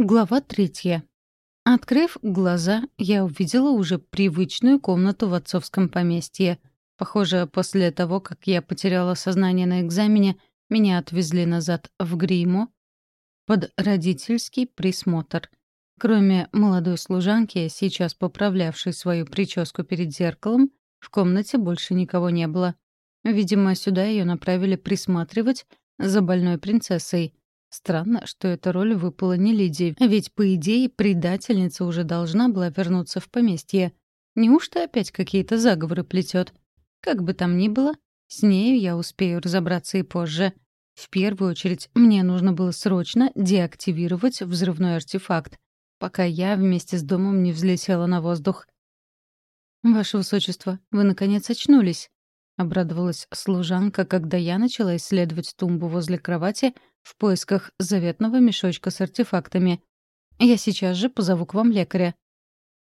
Глава третья. Открыв глаза, я увидела уже привычную комнату в отцовском поместье. Похоже, после того, как я потеряла сознание на экзамене, меня отвезли назад в гриму под родительский присмотр. Кроме молодой служанки, сейчас поправлявшей свою прическу перед зеркалом, в комнате больше никого не было. Видимо, сюда ее направили присматривать за больной принцессой — Странно, что эта роль выпала не Лидии, ведь, по идее, предательница уже должна была вернуться в поместье. Неужто опять какие-то заговоры плетет? Как бы там ни было, с нею я успею разобраться и позже. В первую очередь, мне нужно было срочно деактивировать взрывной артефакт, пока я вместе с домом не взлетела на воздух. «Ваше Высочество, вы, наконец, очнулись», — обрадовалась служанка, когда я начала исследовать тумбу возле кровати — в поисках заветного мешочка с артефактами. Я сейчас же позову к вам лекаря».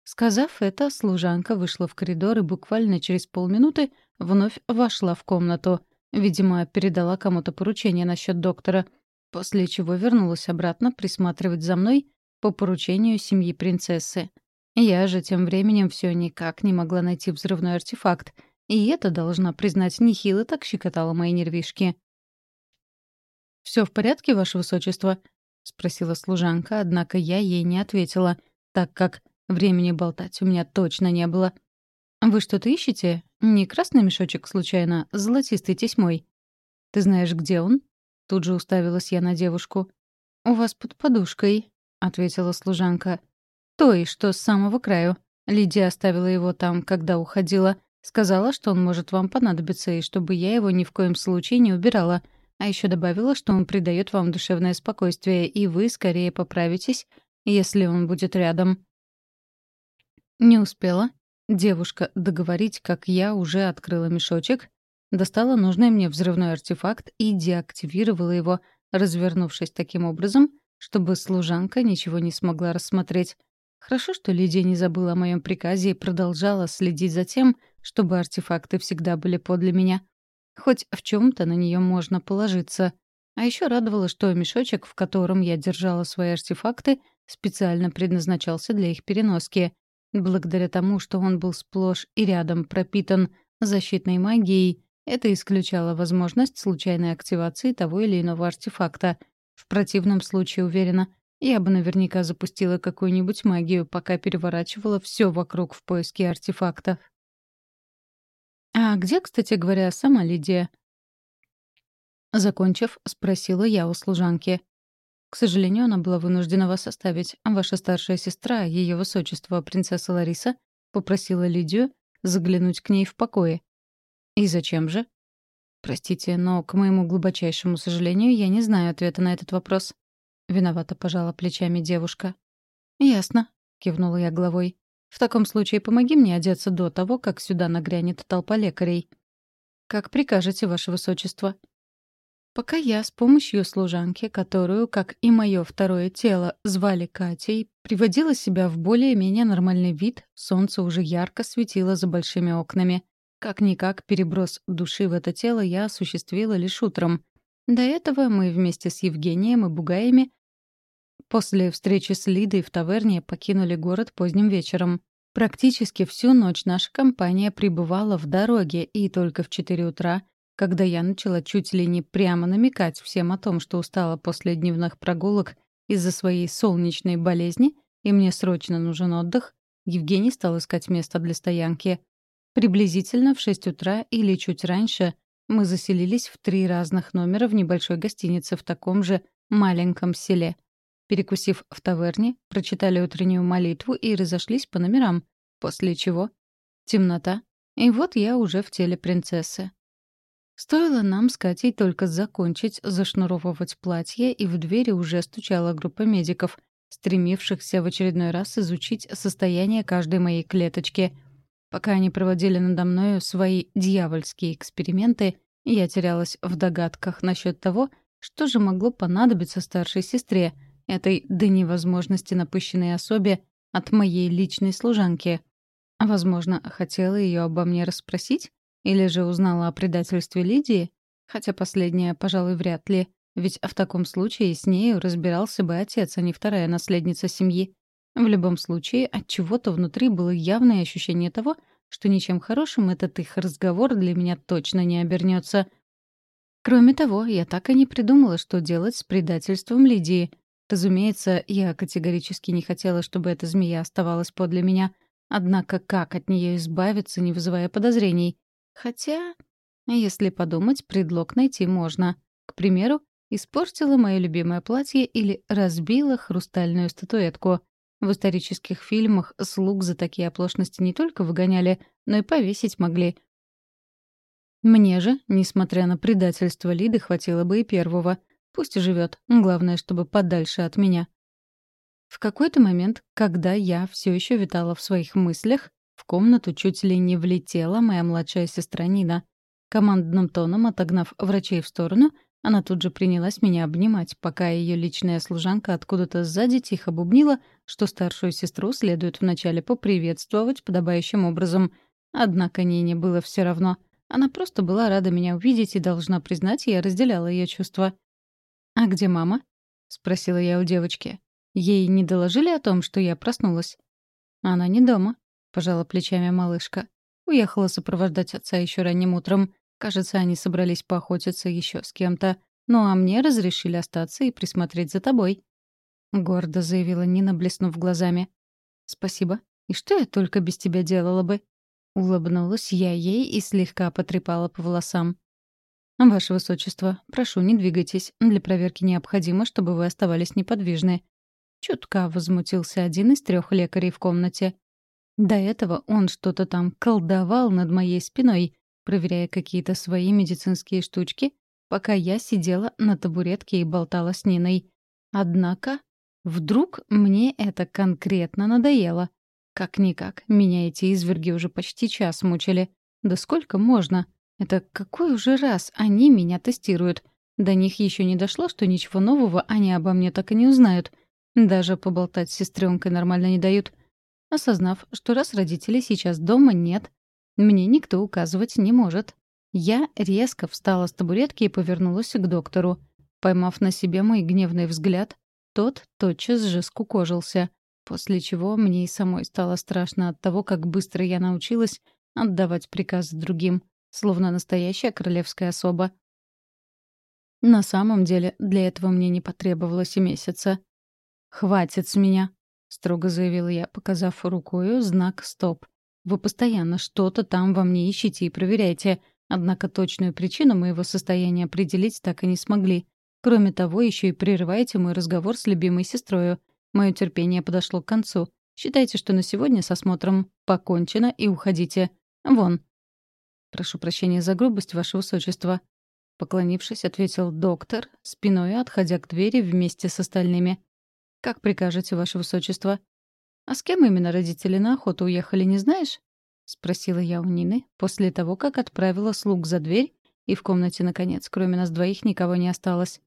Сказав это, служанка вышла в коридор и буквально через полминуты вновь вошла в комнату. Видимо, передала кому-то поручение насчет доктора, после чего вернулась обратно присматривать за мной по поручению семьи принцессы. Я же тем временем все никак не могла найти взрывной артефакт, и это, должна признать, нехило так щекотало мои нервишки. Все в порядке, ваше высочество?» — спросила служанка, однако я ей не ответила, так как времени болтать у меня точно не было. «Вы что-то ищете? Не красный мешочек, случайно, с золотистой тесьмой?» «Ты знаешь, где он?» Тут же уставилась я на девушку. «У вас под подушкой», — ответила служанка. «Той, что с самого краю. Лидия оставила его там, когда уходила. Сказала, что он может вам понадобиться, и чтобы я его ни в коем случае не убирала. А еще добавила, что он придает вам душевное спокойствие, и вы скорее поправитесь, если он будет рядом. Не успела девушка договорить, как я уже открыла мешочек, достала нужный мне взрывной артефакт и деактивировала его, развернувшись таким образом, чтобы служанка ничего не смогла рассмотреть. Хорошо, что Лидия не забыла о моем приказе и продолжала следить за тем, чтобы артефакты всегда были подле меня. Хоть в чем-то на нее можно положиться. А еще радовало, что мешочек, в котором я держала свои артефакты, специально предназначался для их переноски. Благодаря тому, что он был сплошь и рядом пропитан защитной магией, это исключало возможность случайной активации того или иного артефакта. В противном случае, уверена, я бы наверняка запустила какую-нибудь магию, пока переворачивала все вокруг в поиске артефактов. «А где, кстати говоря, сама Лидия?» Закончив, спросила я у служанки. «К сожалению, она была вынуждена вас оставить. Ваша старшая сестра, ее высочество, принцесса Лариса, попросила Лидию заглянуть к ней в покое. И зачем же?» «Простите, но, к моему глубочайшему сожалению, я не знаю ответа на этот вопрос». Виновато пожала плечами девушка. «Ясно», — кивнула я головой. В таком случае помоги мне одеться до того, как сюда нагрянет толпа лекарей. Как прикажете, ваше высочество. Пока я с помощью служанки, которую, как и мое второе тело, звали Катей, приводила себя в более-менее нормальный вид, солнце уже ярко светило за большими окнами. Как-никак переброс души в это тело я осуществила лишь утром. До этого мы вместе с Евгением и Бугаями После встречи с Лидой в таверне покинули город поздним вечером. Практически всю ночь наша компания пребывала в дороге, и только в 4 утра, когда я начала чуть ли не прямо намекать всем о том, что устала после дневных прогулок из-за своей солнечной болезни, и мне срочно нужен отдых, Евгений стал искать место для стоянки. Приблизительно в 6 утра или чуть раньше мы заселились в три разных номера в небольшой гостинице в таком же маленьком селе — Перекусив в таверне, прочитали утреннюю молитву и разошлись по номерам, после чего темнота, и вот я уже в теле принцессы. Стоило нам с Катей только закончить зашнуровывать платье, и в двери уже стучала группа медиков, стремившихся в очередной раз изучить состояние каждой моей клеточки. Пока они проводили надо мною свои дьявольские эксперименты, я терялась в догадках насчет того, что же могло понадобиться старшей сестре — этой до невозможности напыщенной особе от моей личной служанки. Возможно, хотела ее обо мне расспросить? Или же узнала о предательстве Лидии? Хотя последнее, пожалуй, вряд ли. Ведь в таком случае с нею разбирался бы отец, а не вторая наследница семьи. В любом случае, от чего-то внутри было явное ощущение того, что ничем хорошим этот их разговор для меня точно не обернется. Кроме того, я так и не придумала, что делать с предательством Лидии. Разумеется, я категорически не хотела, чтобы эта змея оставалась подле меня. Однако как от нее избавиться, не вызывая подозрений? Хотя, если подумать, предлог найти можно. К примеру, испортила мое любимое платье или разбила хрустальную статуэтку. В исторических фильмах слуг за такие оплошности не только выгоняли, но и повесить могли. Мне же, несмотря на предательство Лиды, хватило бы и первого. Пусть живет. Главное, чтобы подальше от меня. В какой-то момент, когда я все еще витала в своих мыслях, в комнату чуть ли не влетела моя младшая сестра Нина. Командным тоном отогнав врачей в сторону, она тут же принялась меня обнимать, пока ее личная служанка откуда-то сзади тихо бубнила, что старшую сестру следует вначале поприветствовать подобающим образом. Однако Нине было все равно. Она просто была рада меня увидеть и, должна признать, я разделяла ее чувства. «А где мама?» — спросила я у девочки. Ей не доложили о том, что я проснулась? «Она не дома», — пожала плечами малышка. Уехала сопровождать отца еще ранним утром. Кажется, они собрались поохотиться еще с кем-то. Ну а мне разрешили остаться и присмотреть за тобой. Гордо заявила Нина, блеснув глазами. «Спасибо. И что я только без тебя делала бы?» Улыбнулась я ей и слегка потрепала по волосам. «Ваше Высочество, прошу, не двигайтесь. Для проверки необходимо, чтобы вы оставались неподвижны». Чутка возмутился один из трех лекарей в комнате. До этого он что-то там колдовал над моей спиной, проверяя какие-то свои медицинские штучки, пока я сидела на табуретке и болтала с Ниной. Однако вдруг мне это конкретно надоело. Как-никак, меня эти изверги уже почти час мучили. Да сколько можно? Это какой уже раз они меня тестируют? До них еще не дошло, что ничего нового они обо мне так и не узнают. Даже поболтать с сестренкой нормально не дают. Осознав, что раз родителей сейчас дома нет, мне никто указывать не может. Я резко встала с табуретки и повернулась к доктору. Поймав на себе мой гневный взгляд, тот тотчас же скукожился, после чего мне и самой стало страшно от того, как быстро я научилась отдавать приказы другим, словно настоящая королевская особа. На самом деле, для этого мне не потребовалось и месяца. «Хватит с меня», — строго заявила я, показав рукою знак «Стоп». Вы постоянно что-то там во мне ищете и проверяете, однако точную причину моего состояния определить так и не смогли. Кроме того, еще и прерываете мой разговор с любимой сестрой. Мое терпение подошло к концу. Считайте, что на сегодня с осмотром покончено и уходите. Вон. Прошу прощения за грубость, ваше высочество. Поклонившись, ответил доктор, спиной отходя к двери вместе с остальными. «Как прикажете, ваше высочество?» «А с кем именно родители на охоту уехали, не знаешь?» — спросила я у Нины после того, как отправила слуг за дверь, и в комнате, наконец, кроме нас двоих, никого не осталось.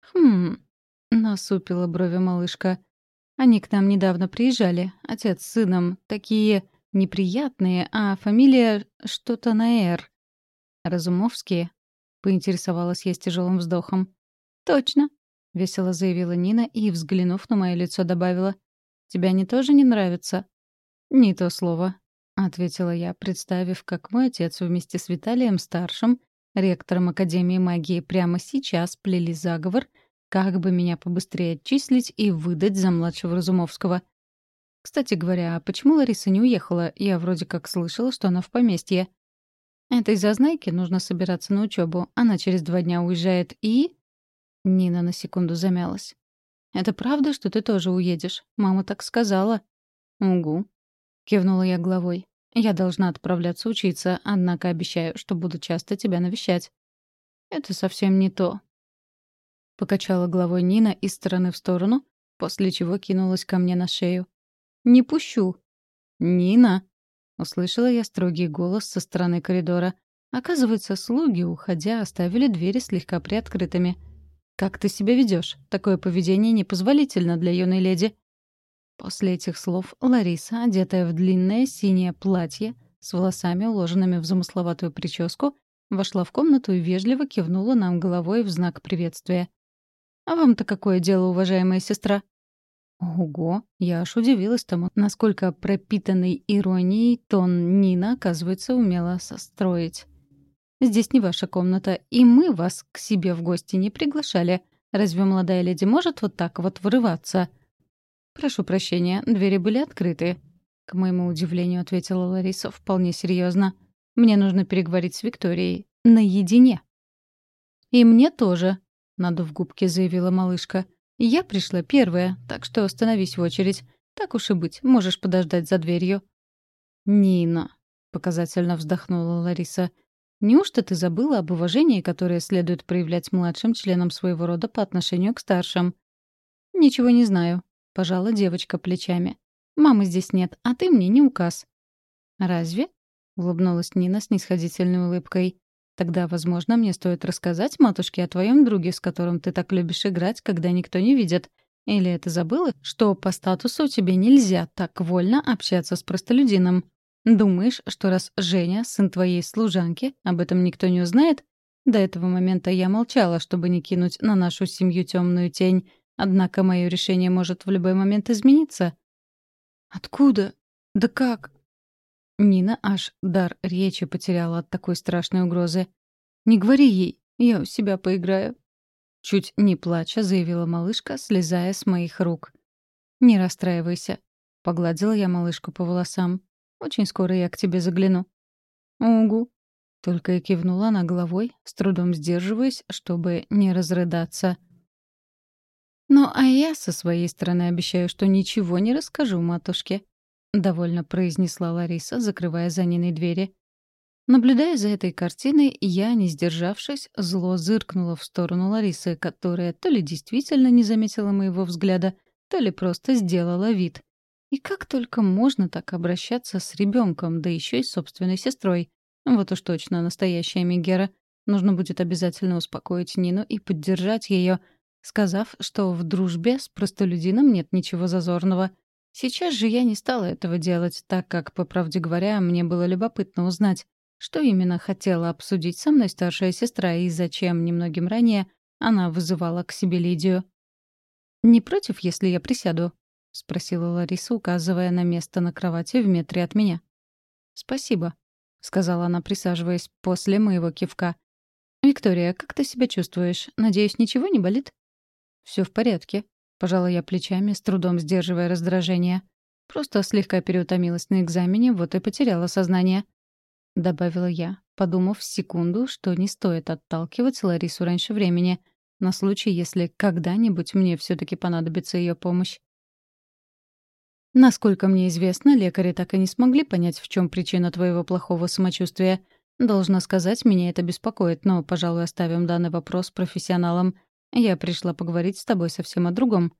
«Хм...» — насупила брови малышка. «Они к нам недавно приезжали, отец с сыном, такие неприятные, а фамилия что-то на «Р». «Разумовские?» — поинтересовалась я с тяжелым вздохом. «Точно», — весело заявила Нина и, взглянув на мое лицо, добавила. Тебе они тоже не нравятся?» «Не то слово», — ответила я, представив, как мой отец вместе с Виталием-старшим, ректором Академии магии, прямо сейчас плели заговор, как бы меня побыстрее отчислить и выдать за младшего Разумовского. Кстати говоря, а почему Лариса не уехала? Я вроде как слышала, что она в поместье. Этой зазнайке нужно собираться на учебу. Она через два дня уезжает и... Нина на секунду замялась. «Это правда, что ты тоже уедешь? Мама так сказала». «Угу», — кивнула я головой. «Я должна отправляться учиться, однако обещаю, что буду часто тебя навещать». «Это совсем не то». Покачала головой Нина из стороны в сторону, после чего кинулась ко мне на шею. «Не пущу». «Нина!» — услышала я строгий голос со стороны коридора. Оказывается, слуги, уходя, оставили двери слегка приоткрытыми — «Как ты себя ведешь? Такое поведение непозволительно для юной леди». После этих слов Лариса, одетая в длинное синее платье, с волосами, уложенными в замысловатую прическу, вошла в комнату и вежливо кивнула нам головой в знак приветствия. «А вам-то какое дело, уважаемая сестра?» Ого, я аж удивилась тому, насколько пропитанный иронией тон Нина, оказывается, умела состроить. «Здесь не ваша комната, и мы вас к себе в гости не приглашали. Разве молодая леди может вот так вот вырываться?» «Прошу прощения, двери были открыты», — к моему удивлению ответила Лариса вполне серьезно. «Мне нужно переговорить с Викторией. Наедине». «И мне тоже», — надув губки, заявила малышка. «Я пришла первая, так что остановись в очередь. Так уж и быть, можешь подождать за дверью». «Нина», — показательно вздохнула Лариса, — «неужто ты забыла об уважении, которое следует проявлять младшим членам своего рода по отношению к старшим?» «Ничего не знаю», — пожала девочка плечами. «Мамы здесь нет, а ты мне не указ». «Разве?» — улыбнулась Нина с нисходительной улыбкой. Тогда, возможно, мне стоит рассказать матушке о твоем друге, с которым ты так любишь играть, когда никто не видит. Или ты забыла, что по статусу тебе нельзя так вольно общаться с простолюдином? Думаешь, что раз Женя, сын твоей служанки, об этом никто не узнает? До этого момента я молчала, чтобы не кинуть на нашу семью темную тень. Однако мое решение может в любой момент измениться. «Откуда? Да как?» Нина аж дар речи потеряла от такой страшной угрозы. «Не говори ей, я у себя поиграю». Чуть не плача, заявила малышка, слезая с моих рук. «Не расстраивайся», — погладила я малышку по волосам. «Очень скоро я к тебе загляну». «Угу», — только и кивнула она головой, с трудом сдерживаясь, чтобы не разрыдаться. «Ну, а я со своей стороны обещаю, что ничего не расскажу матушке», — довольно произнесла Лариса, закрывая за Ниной двери. Наблюдая за этой картиной, я, не сдержавшись, зло зыркнула в сторону Ларисы, которая то ли действительно не заметила моего взгляда, то ли просто сделала вид. И как только можно так обращаться с ребенком, да еще и с собственной сестрой? Вот уж точно настоящая Мегера. Нужно будет обязательно успокоить Нину и поддержать ее, сказав, что в дружбе с простолюдином нет ничего зазорного — Сейчас же я не стала этого делать, так как, по правде говоря, мне было любопытно узнать, что именно хотела обсудить со мной старшая сестра и зачем немногим ранее она вызывала к себе Лидию. «Не против, если я присяду?» — спросила Лариса, указывая на место на кровати в метре от меня. «Спасибо», — сказала она, присаживаясь после моего кивка. «Виктория, как ты себя чувствуешь? Надеюсь, ничего не болит?» «Все в порядке», Пожала я плечами, с трудом сдерживая раздражение. Просто слегка переутомилась на экзамене, вот и потеряла сознание. Добавила я, подумав секунду, что не стоит отталкивать Ларису раньше времени, на случай, если когда-нибудь мне все таки понадобится ее помощь. Насколько мне известно, лекари так и не смогли понять, в чем причина твоего плохого самочувствия. Должна сказать, меня это беспокоит, но, пожалуй, оставим данный вопрос профессионалам. Я пришла поговорить с тобой совсем о другом».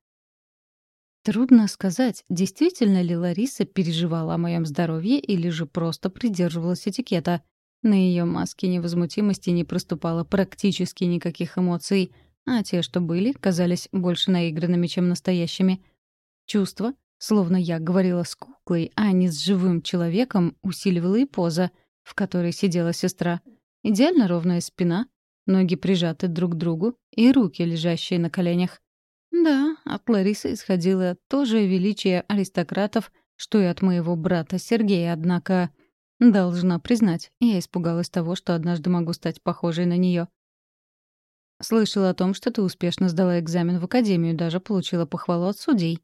Трудно сказать, действительно ли Лариса переживала о моем здоровье или же просто придерживалась этикета. На ее маске невозмутимости не проступало практически никаких эмоций, а те, что были, казались больше наигранными, чем настоящими. Чувство, словно я говорила с куклой, а не с живым человеком, усиливало и поза, в которой сидела сестра. Идеально ровная спина, ноги прижаты друг к другу и руки, лежащие на коленях. Да, от Ларисы исходило то же величие аристократов, что и от моего брата Сергея, однако... Должна признать, я испугалась того, что однажды могу стать похожей на нее. Слышала о том, что ты успешно сдала экзамен в академию, даже получила похвалу от судей.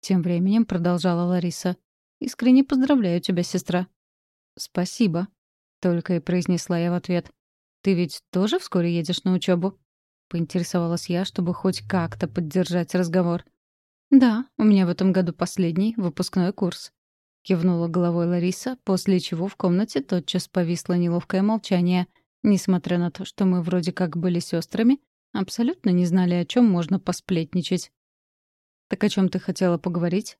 Тем временем продолжала Лариса. «Искренне поздравляю тебя, сестра». «Спасибо», — только и произнесла я в ответ. «Ты ведь тоже вскоре едешь на учебу? поинтересовалась я, чтобы хоть как-то поддержать разговор. «Да, у меня в этом году последний выпускной курс», — кивнула головой Лариса, после чего в комнате тотчас повисло неловкое молчание, несмотря на то, что мы вроде как были сестрами, абсолютно не знали, о чем можно посплетничать. «Так о чем ты хотела поговорить?»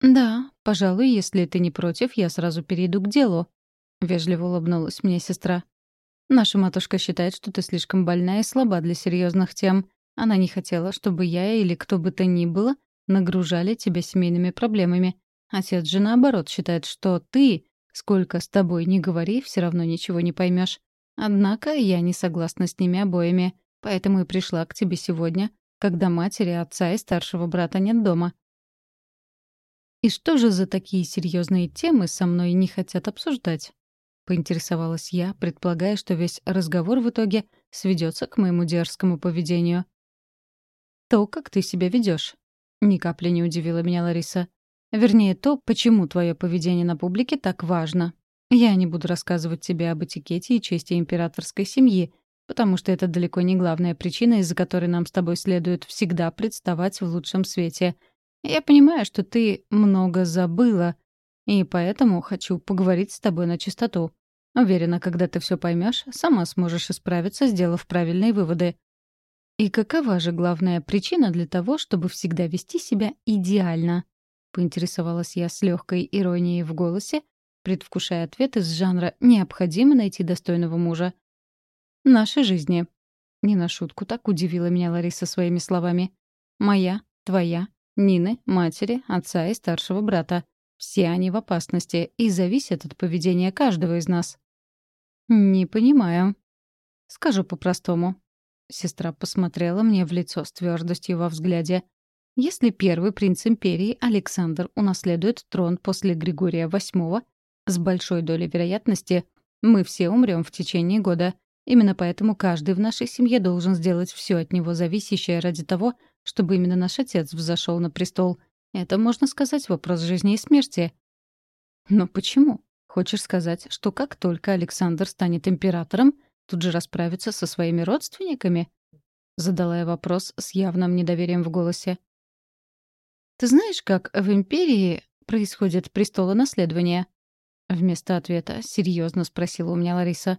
«Да, пожалуй, если ты не против, я сразу перейду к делу», — вежливо улыбнулась мне сестра. Наша матушка считает, что ты слишком больная и слаба для серьезных тем. Она не хотела, чтобы я или кто бы то ни было нагружали тебя семейными проблемами. Отец же, наоборот, считает, что ты, сколько с тобой не говори, все равно ничего не поймешь. Однако я не согласна с ними обоими, поэтому и пришла к тебе сегодня, когда матери, отца и старшего брата нет дома. «И что же за такие серьезные темы со мной не хотят обсуждать?» — поинтересовалась я, предполагая, что весь разговор в итоге сведется к моему дерзкому поведению. «То, как ты себя ведешь, ни капли не удивила меня Лариса. «Вернее, то, почему твое поведение на публике так важно. Я не буду рассказывать тебе об этикете и чести императорской семьи, потому что это далеко не главная причина, из-за которой нам с тобой следует всегда представать в лучшем свете. Я понимаю, что ты много забыла, и поэтому хочу поговорить с тобой на чистоту. Уверена, когда ты все поймешь, сама сможешь исправиться, сделав правильные выводы. И какова же главная причина для того, чтобы всегда вести себя идеально? Поинтересовалась я с легкой иронией в голосе, предвкушая ответ из жанра «необходимо найти достойного мужа». «Нашей жизни». Не на шутку так удивила меня Лариса своими словами. «Моя, твоя, Нины, матери, отца и старшего брата. Все они в опасности и зависят от поведения каждого из нас». «Не понимаю». «Скажу по-простому». Сестра посмотрела мне в лицо с твердостью во взгляде. «Если первый принц империи Александр унаследует трон после Григория VIII, с большой долей вероятности мы все умрем в течение года. Именно поэтому каждый в нашей семье должен сделать все от него зависящее ради того, чтобы именно наш отец взошел на престол. Это, можно сказать, вопрос жизни и смерти. Но почему? Хочешь сказать, что как только Александр станет императором, тут же расправиться со своими родственниками? Задала я вопрос с явным недоверием в голосе. «Ты знаешь, как в империи происходит престолонаследование?» Вместо ответа серьезно спросила у меня Лариса.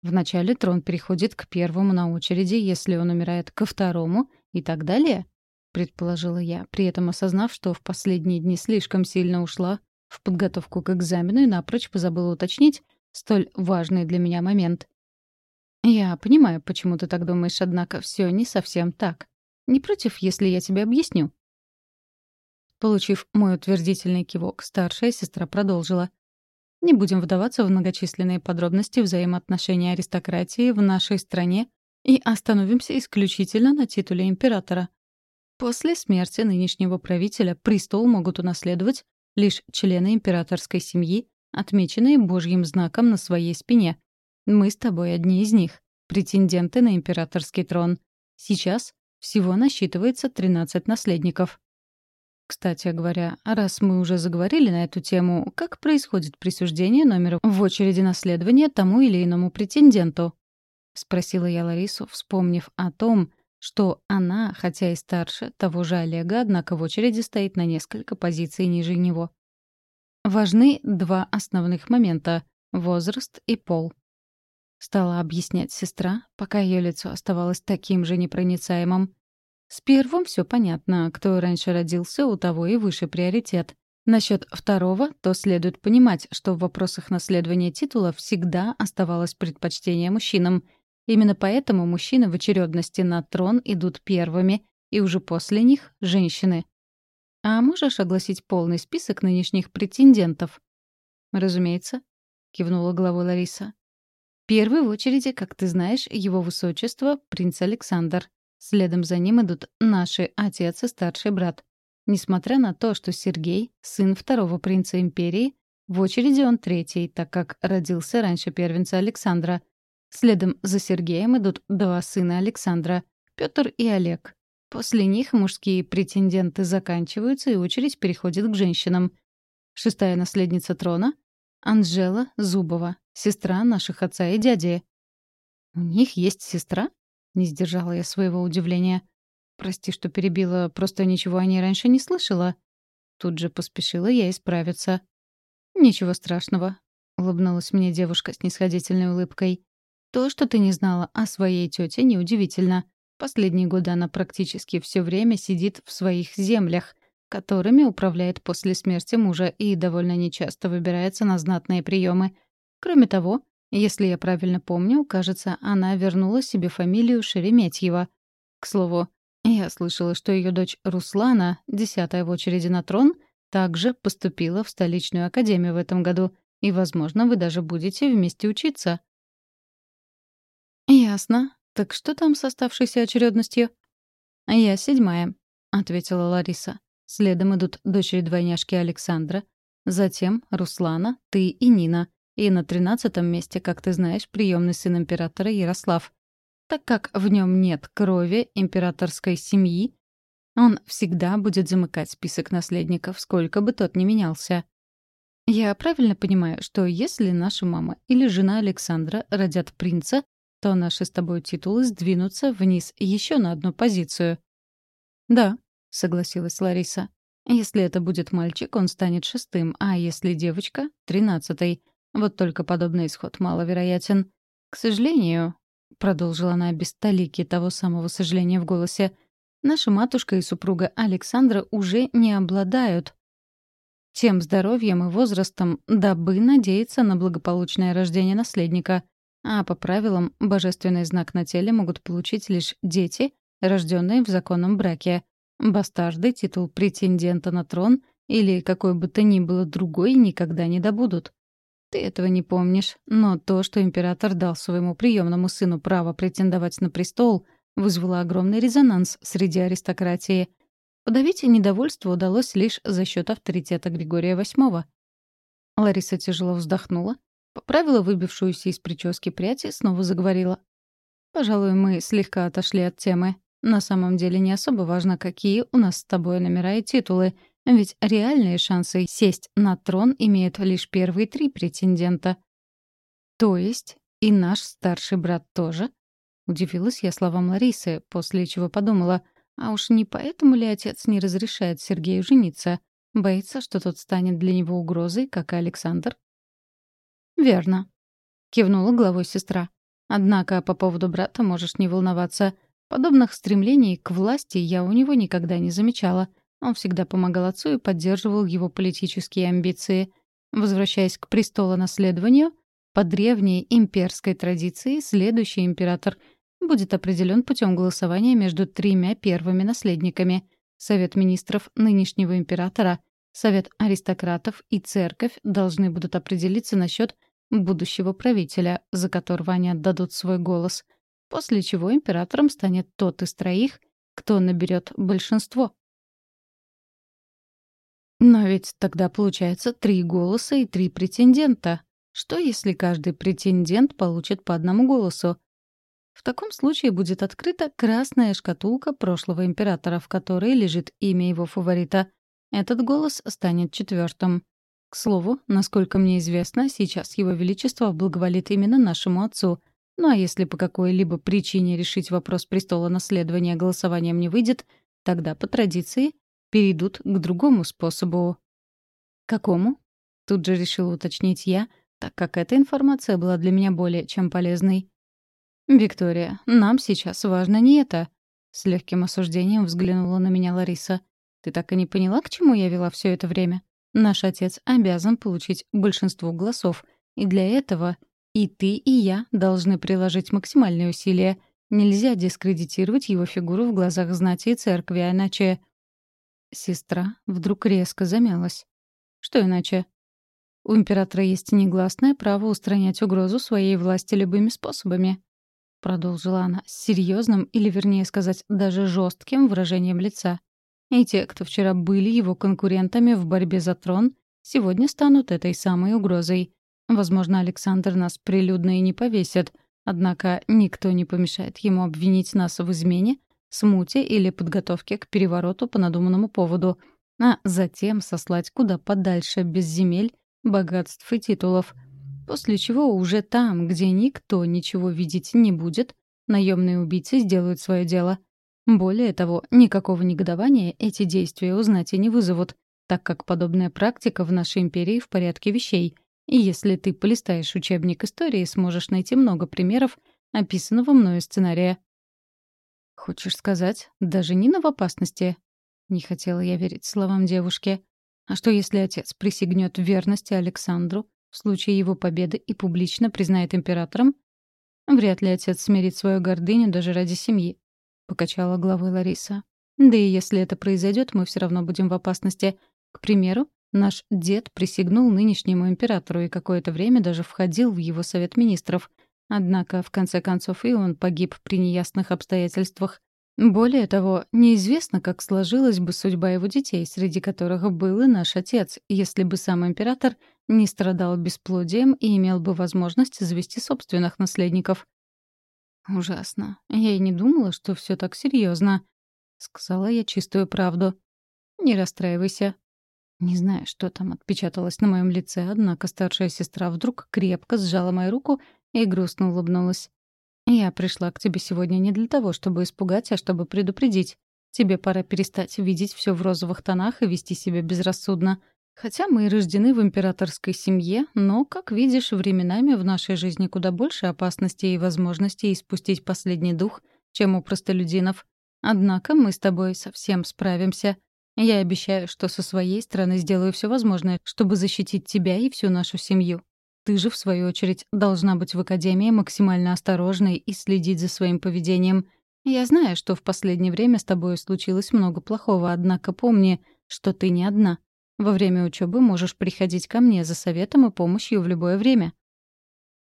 Вначале трон переходит к первому на очереди, если он умирает ко второму и так далее, предположила я, при этом осознав, что в последние дни слишком сильно ушла в подготовку к экзамену и напрочь позабыла уточнить столь важный для меня момент. «Я понимаю, почему ты так думаешь, однако все не совсем так. Не против, если я тебе объясню?» Получив мой утвердительный кивок, старшая сестра продолжила. Не будем вдаваться в многочисленные подробности взаимоотношений аристократии в нашей стране и остановимся исключительно на титуле императора. После смерти нынешнего правителя престол могут унаследовать лишь члены императорской семьи, отмеченные божьим знаком на своей спине. Мы с тобой одни из них, претенденты на императорский трон. Сейчас всего насчитывается 13 наследников. Кстати говоря, раз мы уже заговорили на эту тему, как происходит присуждение номера в очереди наследования тому или иному претенденту? Спросила я Ларису, вспомнив о том, что она, хотя и старше того же Олега, однако в очереди стоит на несколько позиций ниже него. Важны два основных момента — возраст и пол. Стала объяснять сестра, пока ее лицо оставалось таким же непроницаемым. С первым все понятно. Кто раньше родился, у того и выше приоритет. Насчет второго, то следует понимать, что в вопросах наследования титула всегда оставалось предпочтение мужчинам. Именно поэтому мужчины в очередности на трон идут первыми, и уже после них — женщины. А можешь огласить полный список нынешних претендентов? «Разумеется», — кивнула головой Лариса. «Первый в очереди, как ты знаешь, его высочество — принц Александр. Следом за ним идут наши отец и старший брат. Несмотря на то, что Сергей — сын второго принца империи, в очереди он третий, так как родился раньше первенца Александра. Следом за Сергеем идут два сына Александра — Петр и Олег. После них мужские претенденты заканчиваются, и очередь переходит к женщинам. Шестая наследница трона — Анжела Зубова, сестра наших отца и дяди. «У них есть сестра?» Не сдержала я своего удивления. «Прости, что перебила, просто ничего о ней раньше не слышала». Тут же поспешила я исправиться. «Ничего страшного», — улыбнулась мне девушка с нисходительной улыбкой. «То, что ты не знала о своей тете, неудивительно. Последние годы она практически все время сидит в своих землях, которыми управляет после смерти мужа и довольно нечасто выбирается на знатные приемы. Кроме того, если я правильно помню, кажется, она вернула себе фамилию Шереметьева. К слову, я слышала, что ее дочь Руслана, десятая в очереди на трон, также поступила в столичную академию в этом году, и, возможно, вы даже будете вместе учиться. «Ясно. Так что там с оставшейся очередностью? «Я седьмая», — ответила Лариса. Следом идут дочери-двойняшки Александра. Затем Руслана, ты и Нина. И на тринадцатом месте, как ты знаешь, приемный сын императора Ярослав. Так как в нем нет крови императорской семьи, он всегда будет замыкать список наследников, сколько бы тот ни менялся. Я правильно понимаю, что если наша мама или жена Александра родят принца, то наши с тобой титулы сдвинутся вниз еще на одну позицию. «Да», — согласилась Лариса. «Если это будет мальчик, он станет шестым, а если девочка — тринадцатой. Вот только подобный исход маловероятен. К сожалению», — продолжила она без толики того самого сожаления в голосе, «наша матушка и супруга Александра уже не обладают тем здоровьем и возрастом, дабы надеяться на благополучное рождение наследника. А по правилам, божественный знак на теле могут получить лишь дети, рожденные в законном браке. Бастарды титул претендента на трон или какой бы то ни было другой никогда не добудут. Ты этого не помнишь, но то, что император дал своему приемному сыну право претендовать на престол, вызвало огромный резонанс среди аристократии. Подавить недовольство удалось лишь за счет авторитета Григория VIII. Лариса тяжело вздохнула, поправила выбившуюся из прически прядь и снова заговорила. «Пожалуй, мы слегка отошли от темы. На самом деле не особо важно, какие у нас с тобой номера и титулы, ведь реальные шансы сесть на трон имеют лишь первые три претендента. То есть и наш старший брат тоже? Удивилась я словам Ларисы, после чего подумала, а уж не поэтому ли отец не разрешает Сергею жениться? Боится, что тот станет для него угрозой, как и Александр? «Верно», — кивнула головой сестра. «Однако по поводу брата можешь не волноваться — Подобных стремлений к власти я у него никогда не замечала. Он всегда помогал отцу и поддерживал его политические амбиции. Возвращаясь к престолонаследованию, по древней имперской традиции следующий император будет определен путем голосования между тремя первыми наследниками. Совет министров нынешнего императора, Совет аристократов и церковь должны будут определиться насчет будущего правителя, за которого они отдадут свой голос — после чего императором станет тот из троих, кто наберет большинство. Но ведь тогда получается три голоса и три претендента. Что, если каждый претендент получит по одному голосу? В таком случае будет открыта красная шкатулка прошлого императора, в которой лежит имя его фаворита. Этот голос станет четвертым. К слову, насколько мне известно, сейчас его величество благоволит именно нашему отцу, ну а если по какой-либо причине решить вопрос престола наследования голосованием не выйдет, тогда, по традиции, перейдут к другому способу. «Какому?» — тут же решила уточнить я, так как эта информация была для меня более чем полезной. «Виктория, нам сейчас важно не это», — с легким осуждением взглянула на меня Лариса. «Ты так и не поняла, к чему я вела все это время? Наш отец обязан получить большинство голосов, и для этого и ты, и я должны приложить максимальные усилия. Нельзя дискредитировать его фигуру в глазах знати и церкви, а иначе... Сестра вдруг резко замялась. Что иначе? У императора есть негласное право устранять угрозу своей власти любыми способами. Продолжила она с серьезным, или вернее сказать, даже жестким выражением лица. И те, кто вчера были его конкурентами в борьбе за трон, сегодня станут этой самой угрозой. Возможно, Александр нас прилюдно и не повесит, однако никто не помешает ему обвинить нас в измене, смуте или подготовке к перевороту по надуманному поводу, а затем сослать куда подальше без земель, богатств и титулов. После чего уже там, где никто ничего видеть не будет, наемные убийцы сделают свое дело. Более того, никакого негодования эти действия узнать и не вызовут, так как подобная практика в нашей империи в порядке вещей — и если ты полистаешь учебник истории, сможешь найти много примеров описанного мною сценария. «Хочешь сказать, даже Нина в опасности?» Не хотела я верить словам девушки. А что, если отец присягнет верности Александру в случае его победы и публично признает императором? Вряд ли отец смирит свою гордыню даже ради семьи, — покачала головой Лариса. Да и если это произойдет, мы все равно будем в опасности. К примеру, Наш дед присягнул нынешнему императору и какое-то время даже входил в его совет министров. Однако, в конце концов, и он погиб при неясных обстоятельствах. Более того, неизвестно, как сложилась бы судьба его детей, среди которых был и наш отец, если бы сам император не страдал бесплодием и имел бы возможность завести собственных наследников. «Ужасно. Я и не думала, что все так серьезно, сказала я чистую правду. «Не расстраивайся». Не знаю, что там отпечаталось на моем лице, однако старшая сестра вдруг крепко сжала мою руку и грустно улыбнулась. «Я пришла к тебе сегодня не для того, чтобы испугать, а чтобы предупредить. Тебе пора перестать видеть все в розовых тонах и вести себя безрассудно. Хотя мы и рождены в императорской семье, но, как видишь, временами в нашей жизни куда больше опасностей и возможностей испустить последний дух, чем у простолюдинов. Однако мы с тобой совсем справимся. Я обещаю, что со своей стороны сделаю все возможное, чтобы защитить тебя и всю нашу семью. Ты же, в свою очередь, должна быть в Академии максимально осторожной и следить за своим поведением. Я знаю, что в последнее время с тобой случилось много плохого, однако помни, что ты не одна. Во время учебы можешь приходить ко мне за советом и помощью в любое время».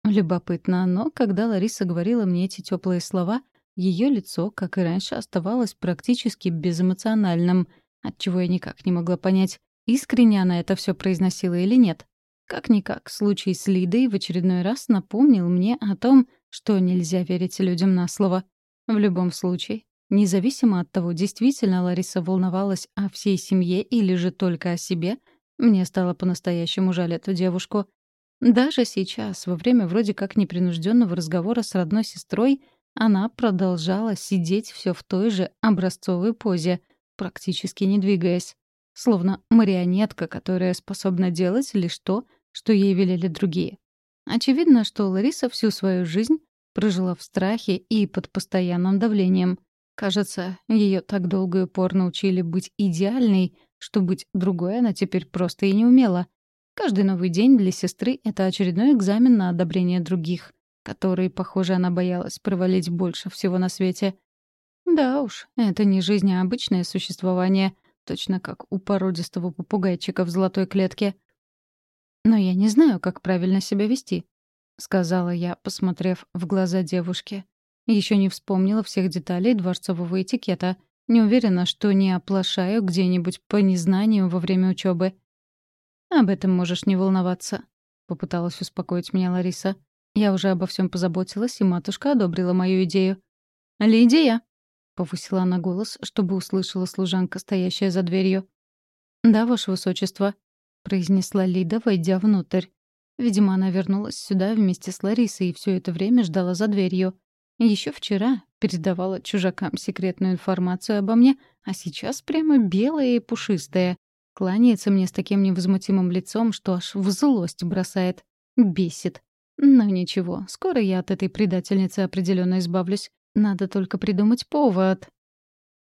Любопытно, но когда Лариса говорила мне эти теплые слова, ее лицо, как и раньше, оставалось практически безэмоциональным, отчего я никак не могла понять, искренне она это все произносила или нет. Как-никак, случай с Лидой в очередной раз напомнил мне о том, что нельзя верить людям на слово. В любом случае, Независимо от того, действительно Лариса волновалась о всей семье или же только о себе, мне стало по-настоящему жаль эту девушку. Даже сейчас, во время вроде как непринужденного разговора с родной сестрой, она продолжала сидеть все в той же образцовой позе, практически не двигаясь. Словно марионетка, которая способна делать лишь то, что ей велели другие. Очевидно, что Лариса всю свою жизнь прожила в страхе и под постоянным давлением. Кажется, ее так долго и упорно учили быть идеальной, что быть другой она теперь просто и не умела. Каждый новый день для сестры — это очередной экзамен на одобрение других, который, похоже, она боялась провалить больше всего на свете. Да уж, это не жизнь, а обычное существование, точно как у породистого попугайчика в золотой клетке. «Но я не знаю, как правильно себя вести», — сказала я, посмотрев в глаза девушки. Еще не вспомнила всех деталей дворцового этикета. Не уверена, что не оплошаю где-нибудь по незнанию во время учебы. «Об этом можешь не волноваться», — попыталась успокоить меня Лариса. Я уже обо всем позаботилась, и матушка одобрила мою идею. «Лидия!» — повысила она голос, чтобы услышала служанка, стоящая за дверью. «Да, ваше высочество», — произнесла Лида, войдя внутрь. Видимо, она вернулась сюда вместе с Ларисой и все это время ждала за дверью. Еще вчера передавала чужакам секретную информацию обо мне, а сейчас прямо белая и пушистая. Кланяется мне с таким невозмутимым лицом, что аж в злость бросает. Бесит. Но ничего, скоро я от этой предательницы определенно избавлюсь. Надо только придумать повод.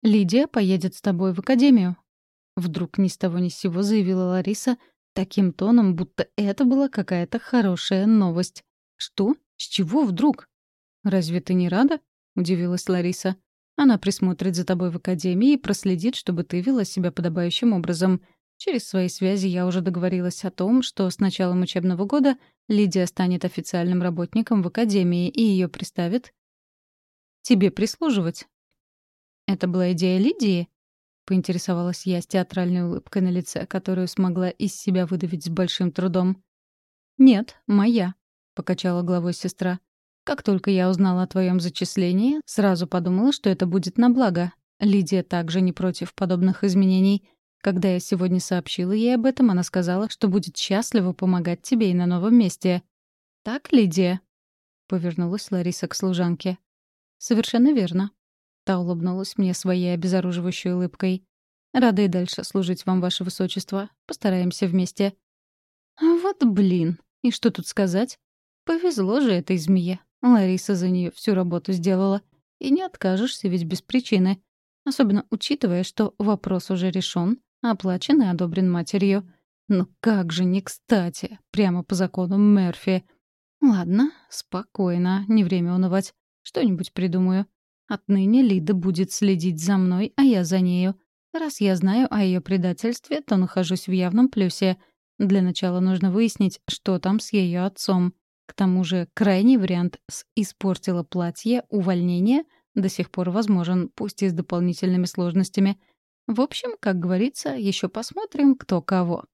«Лидия поедет с тобой в академию», — вдруг ни с того ни с сего заявила Лариса, таким тоном, будто это была какая-то хорошая новость. «Что? С чего вдруг?» «Разве ты не рада?» — удивилась Лариса. «Она присмотрит за тобой в академии и проследит, чтобы ты вела себя подобающим образом. Через свои связи я уже договорилась о том, что с началом учебного года Лидия станет официальным работником в академии и ее приставит тебе прислуживать». «Это была идея Лидии?» — поинтересовалась я с театральной улыбкой на лице, которую смогла из себя выдавить с большим трудом. «Нет, моя», — покачала головой сестра. Как только я узнала о твоем зачислении, сразу подумала, что это будет на благо. Лидия также не против подобных изменений. Когда я сегодня сообщила ей об этом, она сказала, что будет счастлива помогать тебе и на новом месте. «Так, Лидия?» — повернулась Лариса к служанке. «Совершенно верно». Та улыбнулась мне своей обезоруживающей улыбкой. «Рада и дальше служить вам, ваше высочество. Постараемся вместе». «Вот блин! И что тут сказать? Повезло же этой змее. Лариса за нее всю работу сделала. И не откажешься ведь без причины. Особенно учитывая, что вопрос уже решен, оплачен и одобрен матерью. Ну как же не кстати, прямо по закону Мерфи. Ладно, спокойно, не время унывать. Что-нибудь придумаю. Отныне Лида будет следить за мной, а я за нею. Раз я знаю о ее предательстве, то нахожусь в явном плюсе. Для начала нужно выяснить, что там с ее отцом. К тому же крайний вариант с «испортила платье» увольнение до сих пор возможен, пусть и с дополнительными сложностями. В общем, как говорится, еще посмотрим, кто кого.